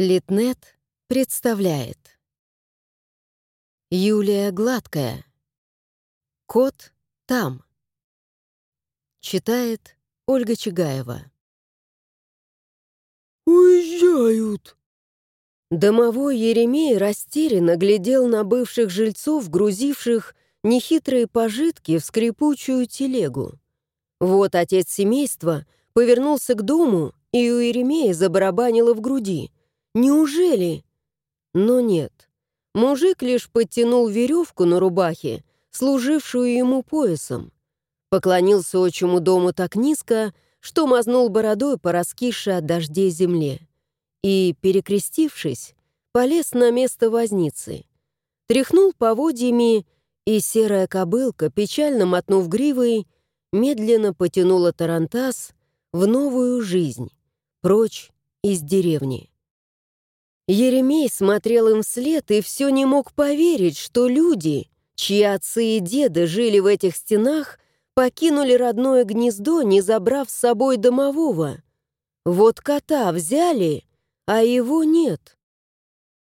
Литнет представляет. Юлия Гладкая. Кот там. Читает Ольга Чигаева. «Уезжают!» Домовой Еремей растерянно глядел на бывших жильцов, грузивших нехитрые пожитки в скрипучую телегу. Вот отец семейства повернулся к дому, и у Еремея забарабанило в груди — Неужели? Но нет. Мужик лишь подтянул веревку на рубахе, служившую ему поясом. Поклонился отчему дому так низко, что мазнул бородой по раскисшей от дождей земле. И, перекрестившись, полез на место возницы. Тряхнул поводьями, и серая кобылка, печально мотнув гривой, медленно потянула Тарантас в новую жизнь, прочь из деревни. Еремей смотрел им вслед и все не мог поверить, что люди, чьи отцы и деды жили в этих стенах, покинули родное гнездо, не забрав с собой домового. Вот кота взяли, а его нет.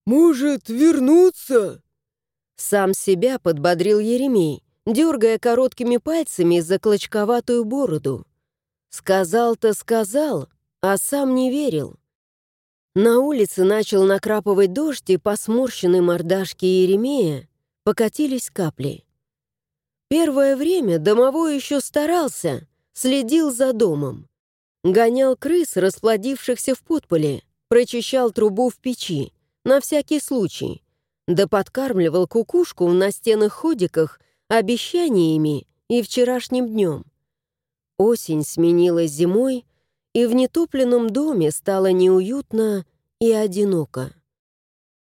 «Может, вернуться?» Сам себя подбодрил Еремей, дергая короткими пальцами за клочковатую бороду. Сказал-то сказал, а сам не верил. На улице начал накрапывать дождь, и по сморщенной мордашке Еремея покатились капли. Первое время домовой еще старался, следил за домом. Гонял крыс, расплодившихся в подполе, прочищал трубу в печи, на всякий случай, да подкармливал кукушку в настенных ходиках обещаниями и вчерашним днем. Осень сменилась зимой, и в нетопленном доме стало неуютно и одиноко.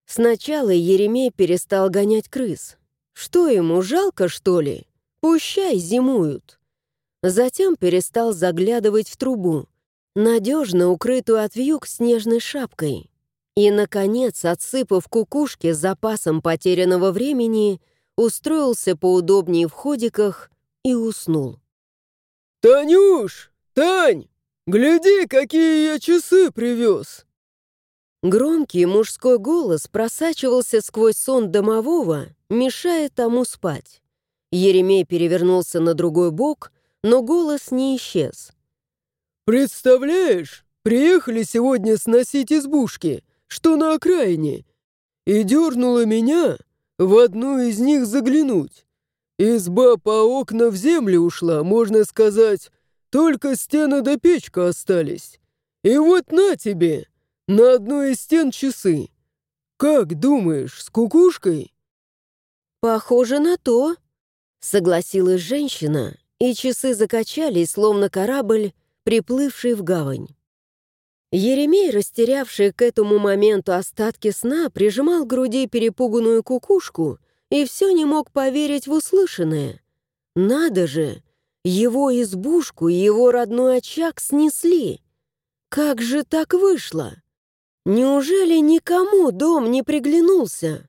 Сначала Еремей перестал гонять крыс. Что ему, жалко, что ли? Пущай зимуют. Затем перестал заглядывать в трубу, надежно укрытую от вьюг снежной шапкой. И, наконец, отсыпав кукушке с запасом потерянного времени, устроился поудобнее в ходиках и уснул. «Танюш! Тань!» «Гляди, какие я часы привез!» Громкий мужской голос просачивался сквозь сон домового, мешая тому спать. Еремей перевернулся на другой бок, но голос не исчез. «Представляешь, приехали сегодня сносить избушки, что на окраине, и дернуло меня в одну из них заглянуть. Изба по окна в землю ушла, можно сказать, только стены до да печка остались. И вот на тебе, на одной из стен часы. Как думаешь, с кукушкой?» «Похоже на то», — согласилась женщина, и часы закачались, словно корабль, приплывший в гавань. Еремей, растерявший к этому моменту остатки сна, прижимал к груди перепуганную кукушку и все не мог поверить в услышанное. «Надо же! Его избушку и его родной очаг снесли. Как же так вышло? Неужели никому дом не приглянулся?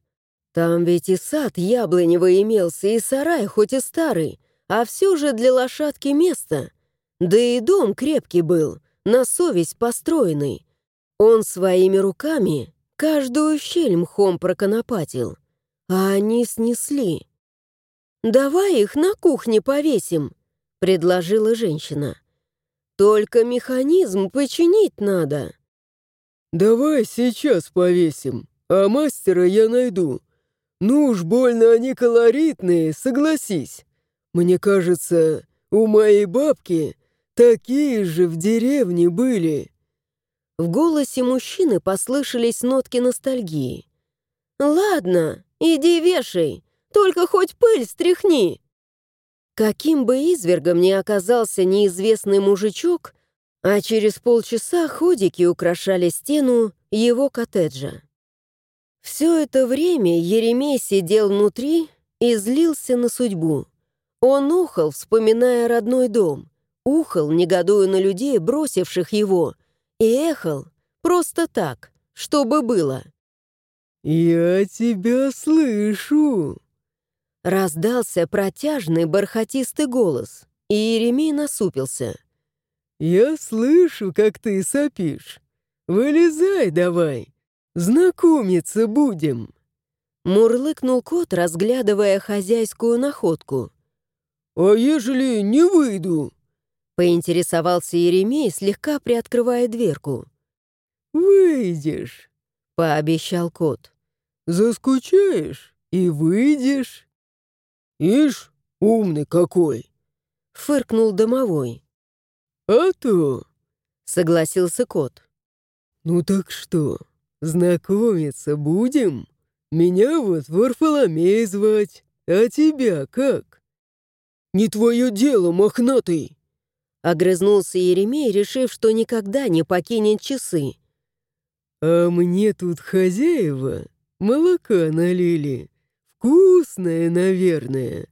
Там ведь и сад яблоневый имелся, и сарай, хоть и старый, а все же для лошадки место. Да и дом крепкий был, на совесть построенный. Он своими руками каждую щель мхом проконопатил, а они снесли. «Давай их на кухне повесим», — предложила женщина. «Только механизм починить надо». «Давай сейчас повесим, а мастера я найду. Ну уж больно они колоритные, согласись. Мне кажется, у моей бабки такие же в деревне были». В голосе мужчины послышались нотки ностальгии. «Ладно, иди вешай, только хоть пыль стряхни!» Каким бы извергом ни оказался неизвестный мужичок, а через полчаса ходики украшали стену его коттеджа. Все это время Еремей сидел внутри и злился на судьбу. Он ухал, вспоминая родной дом, ухал, негодуя на людей, бросивших его, и эхал просто так, чтобы было. «Я тебя слышу!» Раздался протяжный бархатистый голос, и Еремей насупился. «Я слышу, как ты сопишь. Вылезай давай. знакомиться будем!» Мурлыкнул кот, разглядывая хозяйскую находку. «А ежели не выйду?» Поинтересовался Еремей, слегка приоткрывая дверку. «Выйдешь», — пообещал кот. «Заскучаешь и выйдешь». «Ишь, умный какой!» — фыркнул домовой. «А то!» — согласился кот. «Ну так что, знакомиться будем? Меня вот Варфоломей звать, а тебя как?» «Не твое дело, мохнатый!» Огрызнулся Еремей, решив, что никогда не покинет часы. «А мне тут хозяева молока налили. Вкусное, наверное».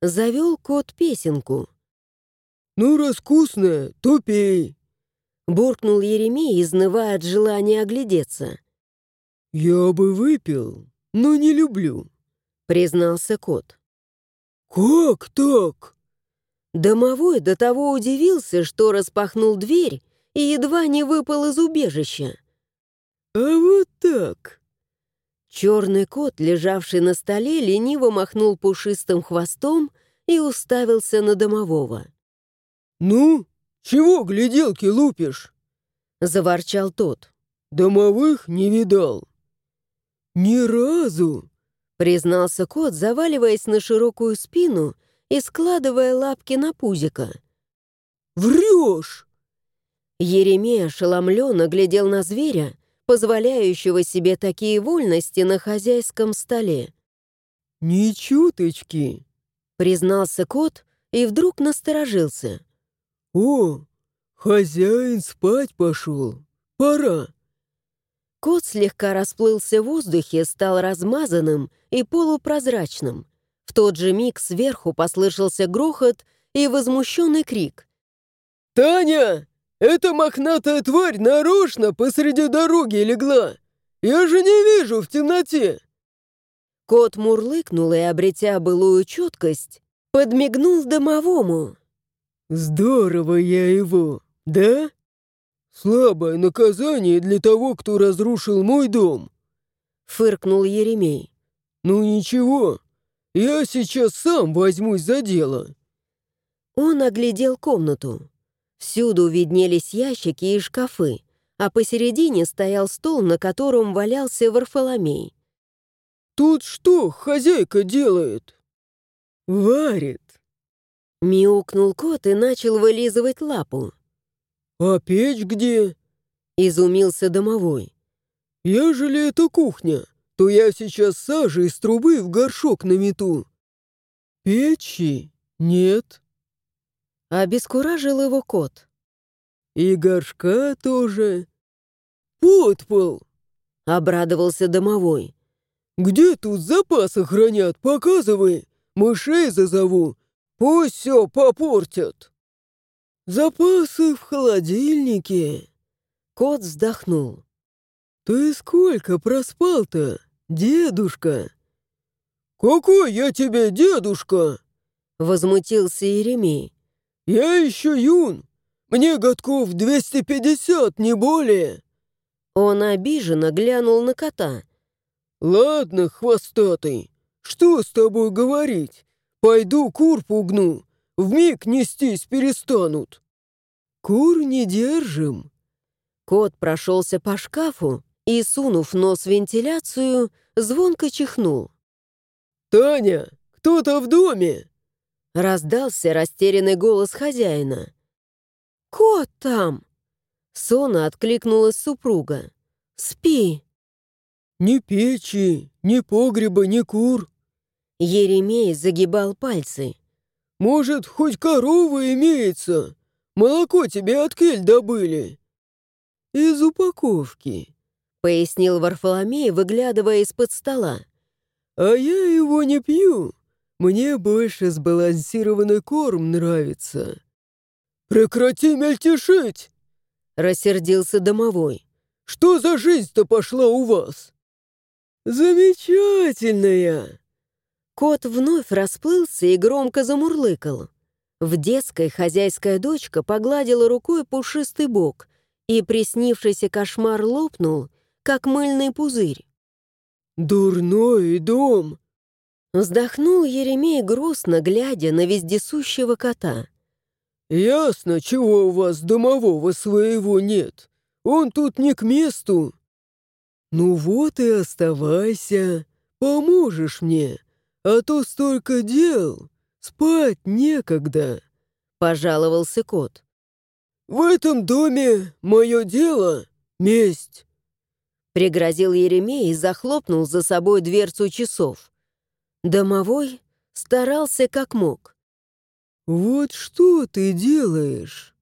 Завел кот песенку. «Ну, раз вкусное, то пей». Буркнул Еремей, изнывая от желания оглядеться. «Я бы выпил, но не люблю», — признался кот. «Как так?» Домовой до того удивился, что распахнул дверь и едва не выпал из убежища. «А вот так!» Черный кот, лежавший на столе, лениво махнул пушистым хвостом и уставился на домового. «Ну, чего гляделки лупишь?» — заворчал тот. «Домовых не видал». «Ни разу!» — признался кот, заваливаясь на широкую спину и складывая лапки на пузико. «Врешь!» Еремей ошеломленно глядел на зверя, позволяющего себе такие вольности на хозяйском столе. «Ни чуточки!» — признался кот и вдруг насторожился. «О, хозяин спать пошел! Пора!» Кот слегка расплылся в воздухе, стал размазанным и полупрозрачным — в тот же миг сверху послышался грохот и возмущенный крик. «Таня, эта мохнатая тварь нарочно посреди дороги легла! Я же не вижу в темноте!» Кот мурлыкнул и, обретя былую четкость, подмигнул домовому. «Здорово я его, да? Слабое наказание для того, кто разрушил мой дом!» Фыркнул Еремей. «Ну ничего, я сейчас сам возьмусь за дело». Он оглядел комнату. Всюду виднелись ящики и шкафы, а посередине стоял стол, на котором валялся Варфоломей. «Тут что хозяйка делает?» «Варит». Мяукнул кот и начал вылизывать лапу. «А печь где?» Изумился домовой. «Ежели это кухня, то я сейчас сажи из трубы в горшок намету. Печи нет. Обескуражил его кот. И горшка тоже. Подпол! Обрадовался домовой. Где тут запасы хранят, показывай. Мышей зазову, пусть все попортят. Запасы в холодильнике. Кот вздохнул. «Ты сколько проспал-то?» «Дедушка!» «Какой я тебе дедушка?» Возмутился Еремей. «Я еще юн. Мне годков 250, не более». Он обиженно глянул на кота. «Ладно, хвостатый, что с тобой говорить? Пойду кур пугну, вмиг нестись перестанут». «Кур не держим». Кот прошелся по шкафу и, сунув нос в вентиляцию, звонко чихнул. «Таня, кто-то в доме!» Раздался растерянный голос хозяина. «Кот там!» Сона откликнулась супруга. «Спи!» «Ни печи, ни погреба, ни кур!» Еремей загибал пальцы. «Может, хоть корова имеется? Молоко тебе от кель добыли?» «Из упаковки», пояснил Варфоломей, выглядывая из-под стола. «А я его не пью. Мне больше сбалансированный корм нравится». «Прекрати мельтешить!» — рассердился домовой. «Что за жизнь-то пошла у вас?» «Замечательная!» Кот вновь расплылся и громко замурлыкал. В детской хозяйская дочка погладила рукой пушистый бок, и приснившийся кошмар лопнул, как мыльный пузырь. «Дурной дом!» Вздохнул Еремей грустно, глядя на вездесущего кота. «Ясно, чего у вас домового своего нет. Он тут не к месту». «Ну вот и оставайся, поможешь мне, а то столько дел, спать некогда», — пожаловался кот. «В этом доме мое дело — месть», — пригрозил Еремей и захлопнул за собой дверцу часов. Домовой старался как мог. «Вот что ты делаешь?»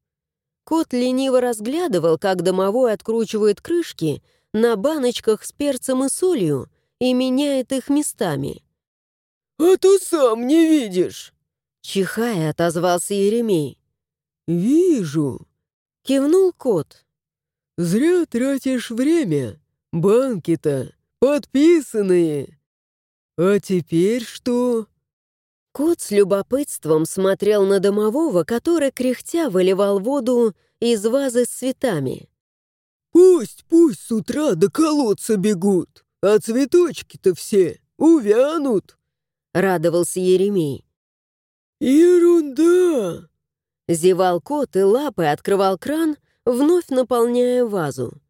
Кот лениво разглядывал, как домовой откручивает крышки на баночках с перцем и солью и меняет их местами. «А ты сам не видишь!» Чихая, отозвался Еремей. «Вижу!» Кивнул кот. «Зря тратишь время. Банки-то подписанные. А теперь что?» Кот с любопытством смотрел на домового, который, кряхтя, выливал воду из вазы с цветами. «Пусть, пусть с утра до колодца бегут, а цветочки-то все увянут», — радовался Еремей. «Ерунда!» — зевал кот и лапой открывал кран, вновь наполняя вазу.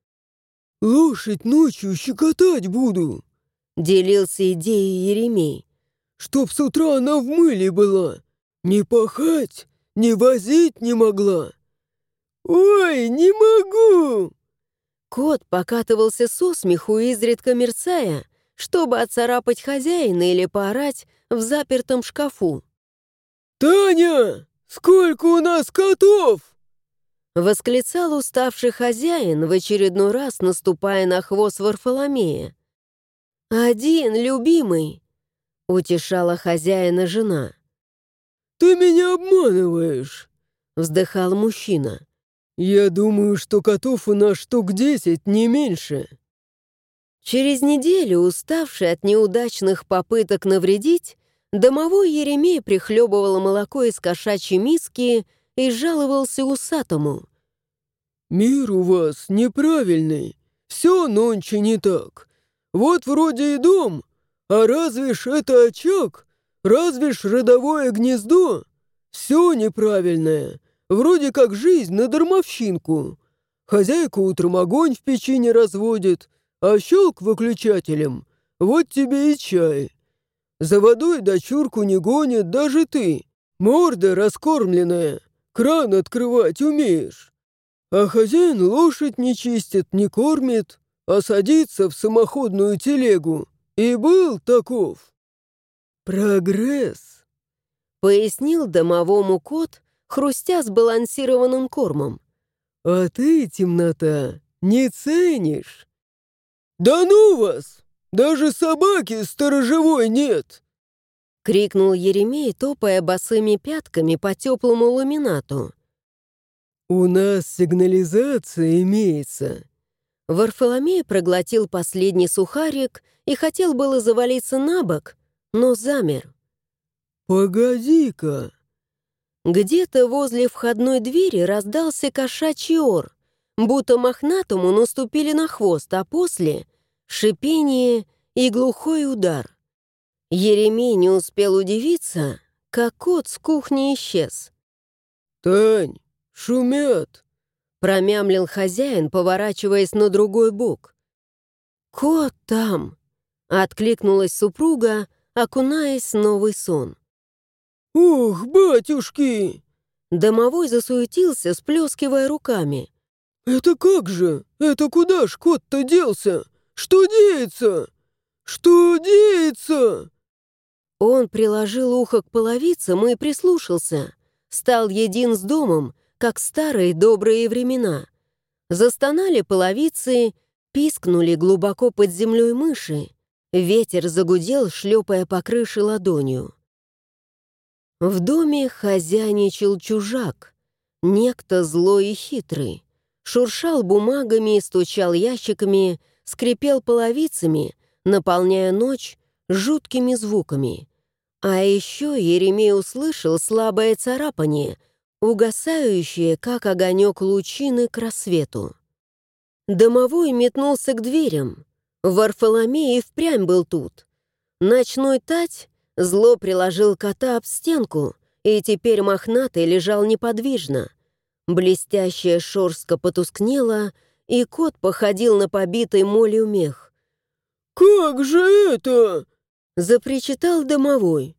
«Лошадь ночью щекотать буду», — делился идеей Еремей чтоб с утра она в мыле была. Не пахать, не возить не могла. Ой, не могу!» Кот покатывался со смеху, изредка мерцая, чтобы отцарапать хозяина или поорать в запертом шкафу. «Таня, сколько у нас котов?» Восклицал уставший хозяин, в очередной раз наступая на хвост Варфоломея. «Один, любимый!» — утешала хозяина жена. «Ты меня обманываешь!» — вздыхал мужчина. «Я думаю, что котов у нас штук десять, не меньше». Через неделю, уставший от неудачных попыток навредить, домовой Еремей прихлебывал молоко из кошачьей миски и жаловался усатому. «Мир у вас неправильный, все нонче не так. Вот вроде и дом, а разве ж это очаг? Разве ж родовое гнездо? Все неправильное. Вроде как жизнь на дармовщинку. Хозяйка утром огонь в печи не разводит, а щелк выключателем. Вот тебе и чай. За водой дочурку не гонит даже ты. Морда раскормленная. Кран открывать умеешь. А хозяин лошадь не чистит, не кормит, а садится в самоходную телегу и был таков. Прогресс, пояснил домовому кот, хрустя сбалансированным кормом. А ты, темнота, не ценишь. Да ну вас! Даже собаки сторожевой нет! Крикнул Еремей, топая босыми пятками по теплому ламинату. «У нас сигнализация имеется». Варфоломей проглотил последний сухарик и хотел было завалиться на бок, но замер. «Погоди-ка!» Где-то возле входной двери раздался кошачий ор, будто мохнатому наступили на хвост, а после — шипение и глухой удар. Еремей не успел удивиться, как кот с кухни исчез. «Тань, шумят!» — промямлил хозяин, поворачиваясь на другой бок. «Кот там!» Откликнулась супруга, окунаясь в новый сон. «Ух, батюшки!» Домовой засуетился, сплескивая руками. «Это как же? Это куда ж кот-то делся? Что деется? Что деется?» Он приложил ухо к половицам и прислушался. Стал един с домом, как старые добрые времена. Застонали половицы, пискнули глубоко под землей мыши. Ветер загудел, шлепая по крыше ладонью. В доме хозяйничал чужак, некто злой и хитрый. Шуршал бумагами, стучал ящиками, скрипел половицами, наполняя ночь жуткими звуками. А еще Еремей услышал слабое царапание, угасающее, как огонек лучины к рассвету. Домовой метнулся к дверям. Варфоломей и впрямь был тут. Ночной тать зло приложил кота об стенку, и теперь мохнатый лежал неподвижно. Блестящая шорстка потускнела, и кот походил на побитый молью мех. «Как же это?» — запричитал домовой.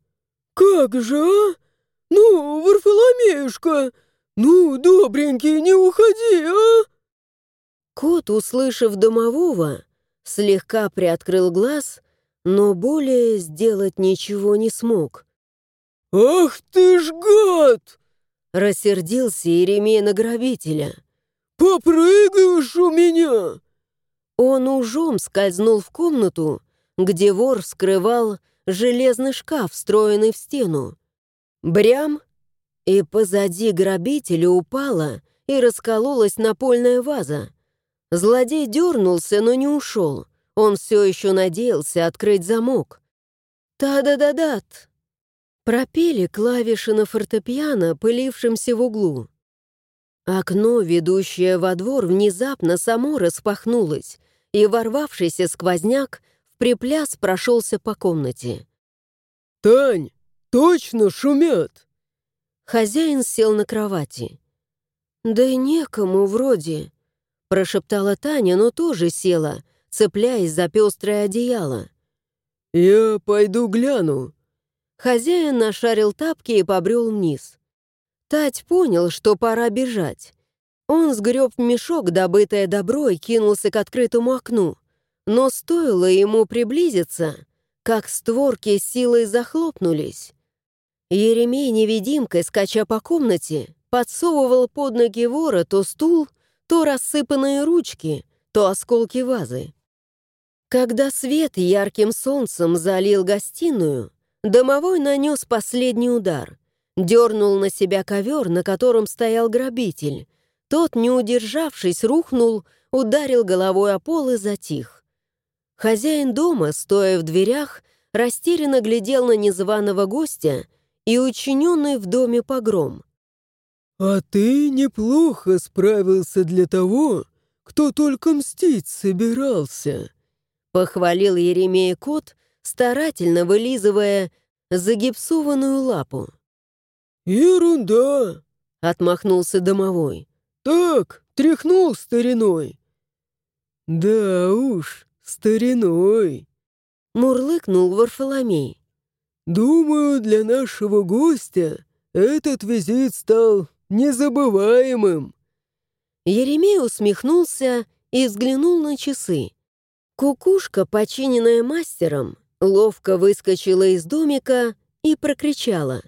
«Как же, а? Ну, Варфоломеюшка, ну, добренький, не уходи, а?» Кот, услышав домового, слегка приоткрыл глаз, но более сделать ничего не смог. «Ах ты ж гад!» — рассердился Еремей на грабителя. «Попрыгаешь у меня!» Он ужом скользнул в комнату, где вор скрывал железный шкаф, встроенный в стену. Брям, и позади грабителя упала и раскололась напольная ваза. Злодей дернулся, но не ушел. Он все еще надеялся открыть замок. «Та-да-да-дат!» Пропели клавиши на фортепиано, пылившемся в углу. Окно, ведущее во двор, внезапно само распахнулось, и ворвавшийся сквозняк в припляс прошелся по комнате. «Тань, точно шумят!» Хозяин сел на кровати. «Да и некому вроде», — прошептала Таня, но тоже села, цепляясь за пестрое одеяло. «Я пойду гляну». Хозяин нашарил тапки и побрел вниз. Тать понял, что пора бежать. Он сгреб в мешок добытое добро и кинулся к открытому окну. Но стоило ему приблизиться, как створки силой захлопнулись. Еремей невидимкой, скача по комнате, подсовывал под ноги вора то стул, то рассыпанные ручки, то осколки вазы. Когда свет ярким солнцем залил гостиную, домовой нанес последний удар. Дернул на себя ковер, на котором стоял грабитель. Тот, не удержавшись, рухнул, ударил головой о пол и затих. Хозяин дома, стоя в дверях, растерянно глядел на незваного гостя и учиненный в доме погром. «А ты неплохо справился для того, кто только мстить собирался», — похвалил Еремея кот, старательно вылизывая загипсованную лапу. «Ерунда!» — отмахнулся домовой. «Так, тряхнул стариной». «Да уж, стариной», — мурлыкнул Варфоломей. «Думаю, для нашего гостя этот визит стал незабываемым». Еремей усмехнулся и взглянул на часы. Кукушка, починенная мастером, ловко выскочила из домика и прокричала.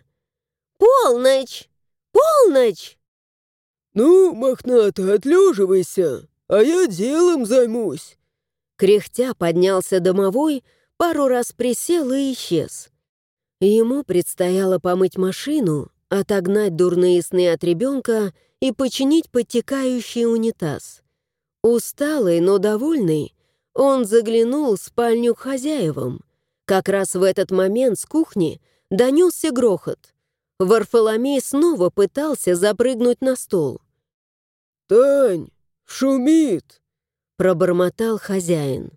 «Полночь! Полночь!» «Ну, мохнато, отлеживайся, а я делом займусь!» Кряхтя поднялся домовой, пару раз присел и исчез. Ему предстояло помыть машину, отогнать дурные сны от ребенка и починить подтекающий унитаз. Усталый, но довольный, он заглянул в спальню к хозяевам. Как раз в этот момент с кухни донесся грохот. Варфоломей снова пытался запрыгнуть на стол. «Тань, шумит!» — пробормотал хозяин.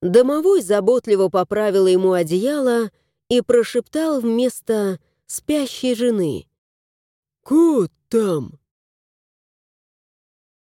Домовой заботливо поправил ему одеяло и прошептал вместо спящей жены. «Кот там,